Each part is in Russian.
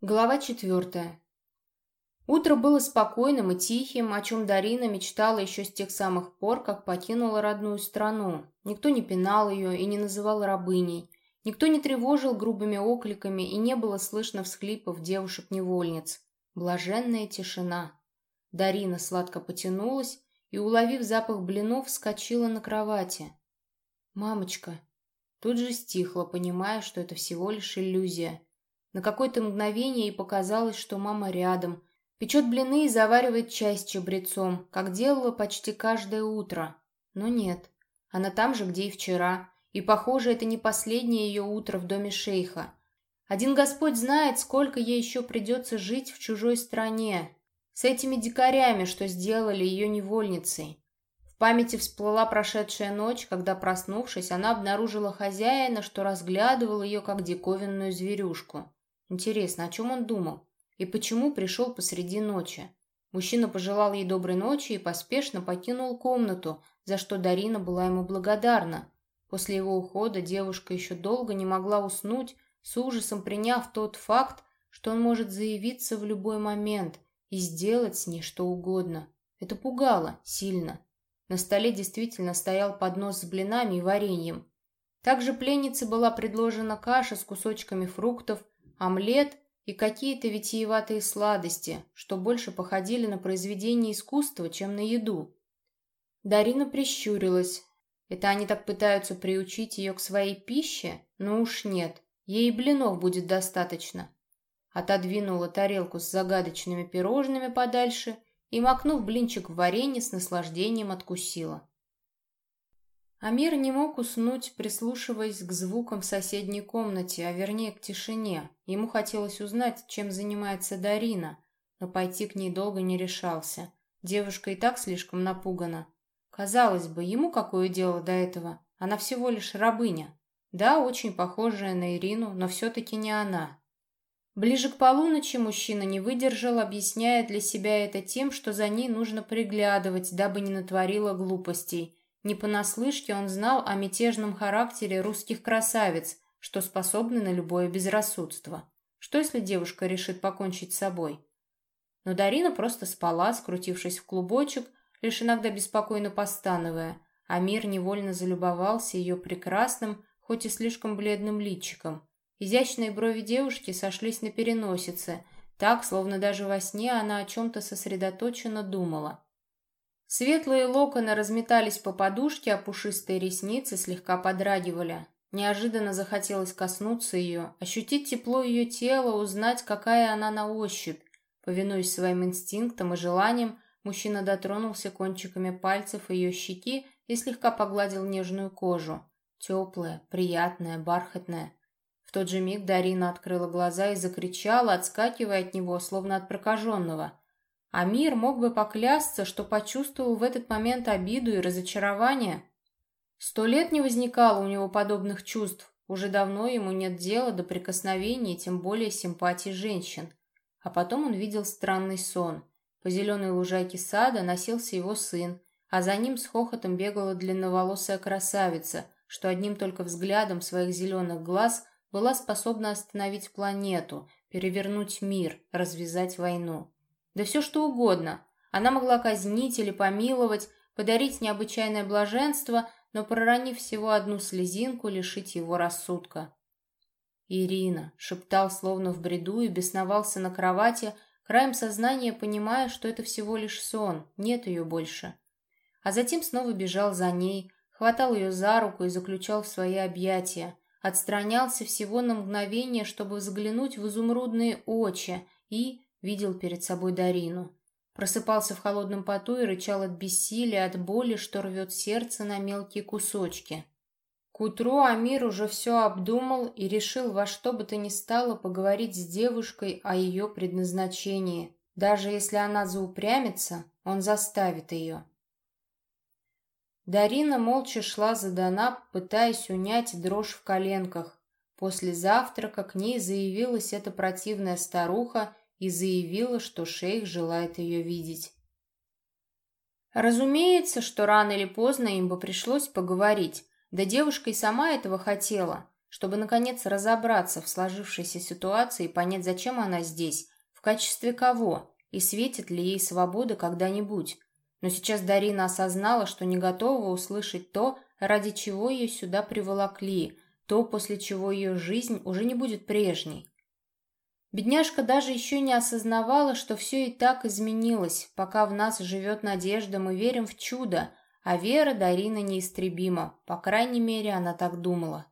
Глава четвертая. Утро было спокойным и тихим, о чем Дарина мечтала еще с тех самых пор, как покинула родную страну. Никто не пинал ее и не называл рабыней. Никто не тревожил грубыми окликами и не было слышно всхлипов девушек-невольниц. Блаженная тишина. Дарина сладко потянулась и, уловив запах блинов, вскочила на кровати. «Мамочка!» Тут же стихла, понимая, что это всего лишь иллюзия – на какое-то мгновение ей показалось, что мама рядом. Печет блины и заваривает чай с чабрецом, как делала почти каждое утро. Но нет. Она там же, где и вчера. И, похоже, это не последнее ее утро в доме шейха. Один Господь знает, сколько ей еще придется жить в чужой стране. С этими дикарями, что сделали ее невольницей. В памяти всплыла прошедшая ночь, когда, проснувшись, она обнаружила хозяина, что разглядывал ее как диковинную зверюшку. Интересно, о чем он думал? И почему пришел посреди ночи? Мужчина пожелал ей доброй ночи и поспешно покинул комнату, за что Дарина была ему благодарна. После его ухода девушка еще долго не могла уснуть, с ужасом приняв тот факт, что он может заявиться в любой момент и сделать с ней что угодно. Это пугало сильно. На столе действительно стоял поднос с блинами и вареньем. Также пленнице была предложена каша с кусочками фруктов, омлет и какие-то витиеватые сладости, что больше походили на произведение искусства, чем на еду. Дарина прищурилась. Это они так пытаются приучить ее к своей пище? Ну уж нет, ей блинов будет достаточно. Отодвинула тарелку с загадочными пирожными подальше и, макнув блинчик в варенье, с наслаждением откусила. Амир не мог уснуть, прислушиваясь к звукам в соседней комнате, а вернее к тишине. Ему хотелось узнать, чем занимается Дарина, но пойти к ней долго не решался. Девушка и так слишком напугана. Казалось бы, ему какое дело до этого? Она всего лишь рабыня. Да, очень похожая на Ирину, но все-таки не она. Ближе к полуночи мужчина не выдержал, объясняя для себя это тем, что за ней нужно приглядывать, дабы не натворила глупостей – не понаслышке он знал о мятежном характере русских красавиц, что способны на любое безрассудство. Что если девушка решит покончить с собой? Но Дарина просто спала, скрутившись в клубочек, лишь иногда беспокойно постановая, а мир невольно залюбовался ее прекрасным, хоть и слишком бледным личиком. Изящные брови девушки сошлись на переносице, так, словно даже во сне она о чем-то сосредоточенно думала. Светлые локоны разметались по подушке, а пушистые ресницы слегка подрагивали. Неожиданно захотелось коснуться ее, ощутить тепло ее тела, узнать, какая она на ощупь. Повинуясь своим инстинктам и желаниям, мужчина дотронулся кончиками пальцев ее щеки и слегка погладил нежную кожу. Теплая, приятная, бархатная. В тот же миг Дарина открыла глаза и закричала, отскакивая от него, словно от прокаженного. Амир мог бы поклясться, что почувствовал в этот момент обиду и разочарование. Сто лет не возникало у него подобных чувств, уже давно ему нет дела до прикосновений, тем более симпатий женщин. А потом он видел странный сон. По зеленой лужайке сада носился его сын, а за ним с хохотом бегала длинноволосая красавица, что одним только взглядом своих зеленых глаз была способна остановить планету, перевернуть мир, развязать войну. Да все что угодно. Она могла казнить или помиловать, подарить необычайное блаженство, но, проронив всего одну слезинку, лишить его рассудка. «Ирина», — шептал словно в бреду и бесновался на кровати, краем сознания понимая, что это всего лишь сон, нет ее больше. А затем снова бежал за ней, хватал ее за руку и заключал в свои объятия, отстранялся всего на мгновение, чтобы взглянуть в изумрудные очи и, Видел перед собой Дарину. Просыпался в холодном поту и рычал от бессилия, от боли, что рвет сердце на мелкие кусочки. К утру Амир уже все обдумал и решил во что бы то ни стало поговорить с девушкой о ее предназначении. Даже если она заупрямится, он заставит ее. Дарина молча шла за Данаб, пытаясь унять дрожь в коленках. После завтрака к ней заявилась эта противная старуха и заявила, что шейх желает ее видеть. Разумеется, что рано или поздно им бы пришлось поговорить, да девушка и сама этого хотела. чтобы, наконец, разобраться в сложившейся ситуации и понять, зачем она здесь, в качестве кого, и светит ли ей свобода когда-нибудь. Но сейчас Дарина осознала, что не готова услышать то, ради чего ее сюда приволокли, то, после чего ее жизнь уже не будет прежней. Бедняжка даже еще не осознавала, что все и так изменилось, пока в нас живет надежда, мы верим в чудо, а вера Дарина неистребима, по крайней мере, она так думала.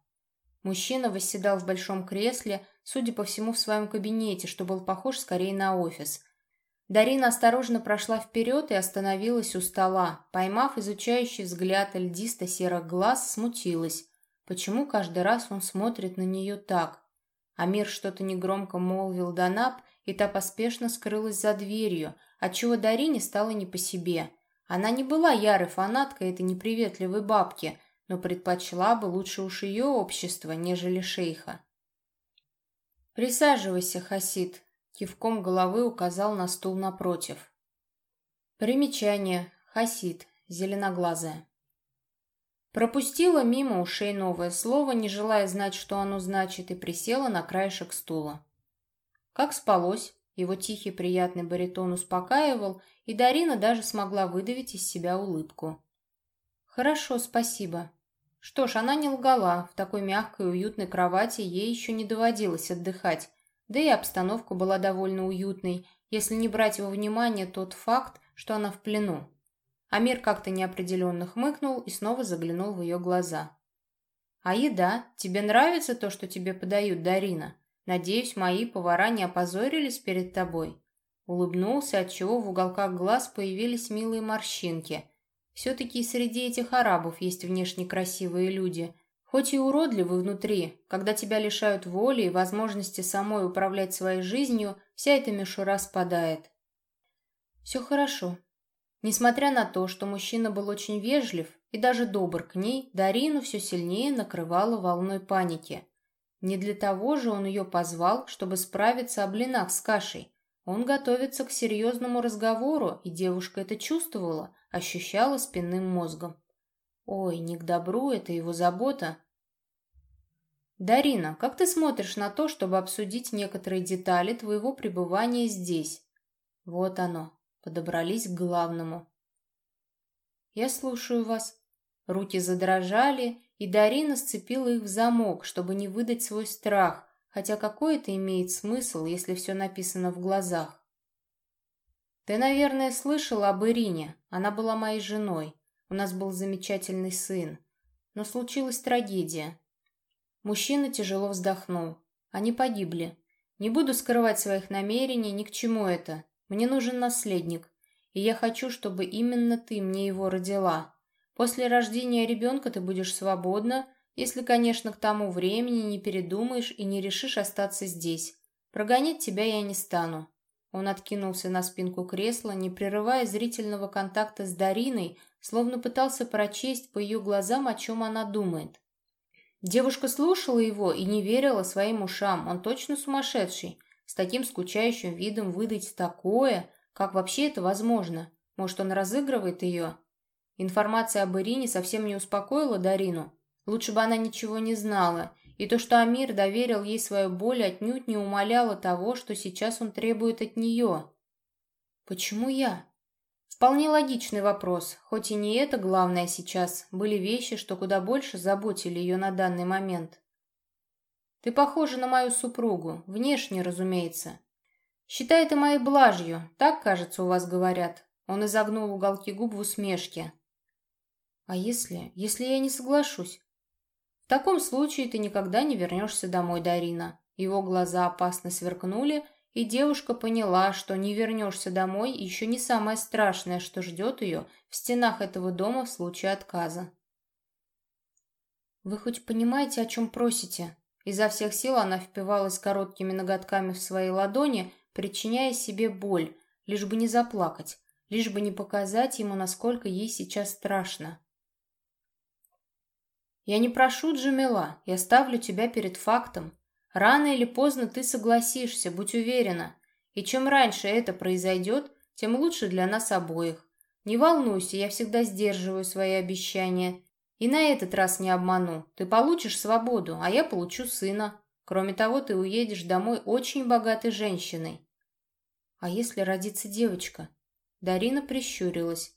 Мужчина восседал в большом кресле, судя по всему, в своем кабинете, что был похож скорее на офис. Дарина осторожно прошла вперед и остановилась у стола. Поймав изучающий взгляд льдисто-серых глаз, смутилась. Почему каждый раз он смотрит на нее так? Амир что-то негромко молвил Данаб, и та поспешно скрылась за дверью, отчего Дарине стало не по себе. Она не была ярой фанаткой этой неприветливой бабки, но предпочла бы лучше уж ее общество, нежели шейха. «Присаживайся, Хасид», — кивком головы указал на стул напротив. Примечание. Хасид. Зеленоглазая. Пропустила мимо ушей новое слово, не желая знать, что оно значит, и присела на краешек стула. Как спалось? Его тихий приятный баритон успокаивал, и Дарина даже смогла выдавить из себя улыбку. «Хорошо, спасибо». Что ж, она не лгала, в такой мягкой и уютной кровати ей еще не доводилось отдыхать, да и обстановка была довольно уютной, если не брать во внимание тот факт, что она в плену. Амир как-то неопределенно хмыкнул и снова заглянул в ее глаза. «А еда? Тебе нравится то, что тебе подают, Дарина?» Надеюсь, мои повара не опозорились перед тобой?» Улыбнулся, отчего в уголках глаз появились милые морщинки. Все-таки среди этих арабов есть внешне красивые люди, хоть и уродливы внутри. Когда тебя лишают воли и возможности самой управлять своей жизнью, вся эта мишура спадает. Все хорошо. Несмотря на то, что мужчина был очень вежлив и даже добр к ней, Дарину все сильнее накрывала волной паники – не для того же он ее позвал, чтобы справиться о блинах с кашей. Он готовится к серьезному разговору, и девушка это чувствовала, ощущала спинным мозгом. Ой, не к добру, это его забота. «Дарина, как ты смотришь на то, чтобы обсудить некоторые детали твоего пребывания здесь?» Вот оно, подобрались к главному. «Я слушаю вас». Руки задрожали, и Дарина сцепила их в замок, чтобы не выдать свой страх, хотя какой это имеет смысл, если все написано в глазах. «Ты, наверное, слышала об Ирине. Она была моей женой. У нас был замечательный сын. Но случилась трагедия». Мужчина тяжело вздохнул. «Они погибли. Не буду скрывать своих намерений, ни к чему это. Мне нужен наследник, и я хочу, чтобы именно ты мне его родила. После рождения ребенка ты будешь свободна, если, конечно, к тому времени не передумаешь и не решишь остаться здесь. Прогонять тебя я не стану». Он откинулся на спинку кресла, не прерывая зрительного контакта с Дариной, словно пытался прочесть по ее глазам, о чем она думает. Девушка слушала его и не верила своим ушам. Он точно сумасшедший. С таким скучающим видом выдать такое, как вообще это возможно? Может, он разыгрывает ее? Информация об Ирине совсем не успокоила Дарину. Лучше бы она ничего не знала, и то, что Амир доверил ей свою боль, отнюдь не умаляло того, что сейчас он требует от нее. «Почему я?» Вполне логичный вопрос, хоть и не это главное сейчас, были вещи, что куда больше заботили ее на данный момент. «Ты похожа на мою супругу, внешне, разумеется. Считай это моей блажью, так, кажется, у вас говорят». Он изогнул уголки губ в усмешке. А если... если я не соглашусь? В таком случае ты никогда не вернешься домой, Дарина. Его глаза опасно сверкнули, и девушка поняла, что не вернешься домой еще не самое страшное, что ждет ее в стенах этого дома в случае отказа. «Вы хоть понимаете, о чем просите?» Изо всех сил она впивалась короткими ноготками в свои ладони, причиняя себе боль, лишь бы не заплакать, лишь бы не показать ему, насколько ей сейчас страшно. Я не прошу, Джамила, я ставлю тебя перед фактом. Рано или поздно ты согласишься, будь уверена. И чем раньше это произойдет, тем лучше для нас обоих. Не волнуйся, я всегда сдерживаю свои обещания. И на этот раз не обману. Ты получишь свободу, а я получу сына. Кроме того, ты уедешь домой очень богатой женщиной. А если родится девочка? Дарина прищурилась.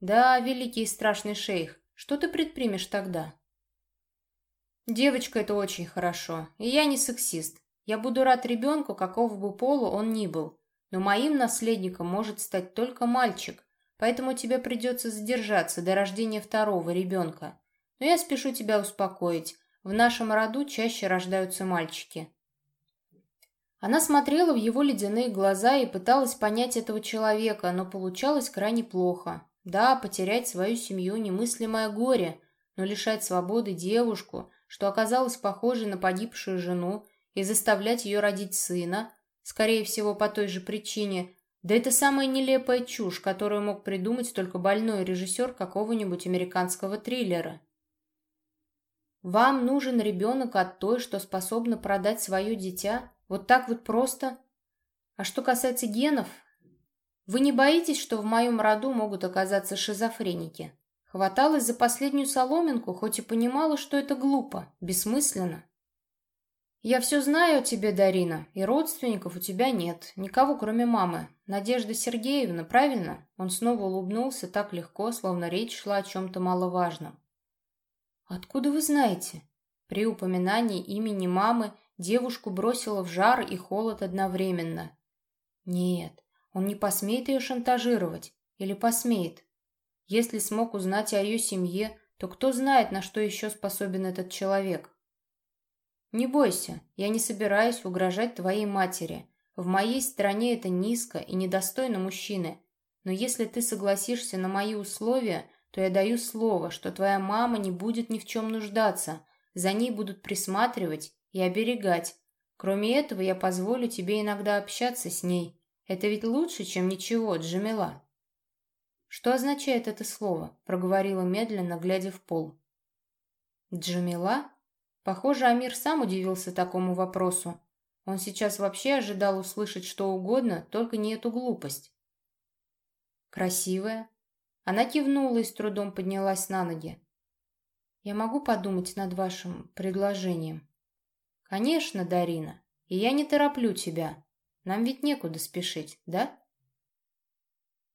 Да, великий и страшный шейх, что ты предпримешь тогда? Девочка — это очень хорошо, и я не сексист. Я буду рад ребенку, какого бы пола он ни был. Но моим наследником может стать только мальчик, поэтому тебе придется задержаться до рождения второго ребенка. Но я спешу тебя успокоить. В нашем роду чаще рождаются мальчики. Она смотрела в его ледяные глаза и пыталась понять этого человека, но получалось крайне плохо. Да, потерять свою семью – немыслимое горе, но лишать свободы девушку, что оказалась похожей на погибшую жену, и заставлять ее родить сына, скорее всего, по той же причине, да это самая нелепая чушь, которую мог придумать только больной режиссер какого-нибудь американского триллера. Вам нужен ребенок от той, что способна продать свое дитя? Вот так вот просто? А что касается генов, вы не боитесь, что в моем роду могут оказаться шизофреники? Хваталась за последнюю соломинку, хоть и понимала, что это глупо, бессмысленно. «Я все знаю о тебе, Дарина, и родственников у тебя нет, никого, кроме мамы. Надежда Сергеевна, правильно?» Он снова улыбнулся так легко, словно речь шла о чем-то маловажном. «Откуда вы знаете?» При упоминании имени мамы девушку бросило в жар и холод одновременно. «Нет, он не посмеет ее шантажировать. Или посмеет? Если смог узнать о ее семье, то кто знает, на что еще способен этот человек?» «Не бойся, я не собираюсь угрожать твоей матери. В моей стране это низко и недостойно мужчины. Но если ты согласишься на мои условия, то я даю слово, что твоя мама не будет ни в чем нуждаться, за ней будут присматривать и оберегать. Кроме этого, я позволю тебе иногда общаться с ней. Это ведь лучше, чем ничего, Джамила». «Что означает это слово?» — проговорила медленно, глядя в пол. «Джамила?» Похоже, Амир сам удивился такому вопросу. Он сейчас вообще ожидал услышать что угодно, только не эту глупость. «Красивая?» Она кивнула и с трудом поднялась на ноги. «Я могу подумать над вашим предложением?» «Конечно, Дарина, и я не тороплю тебя. Нам ведь некуда спешить, да?»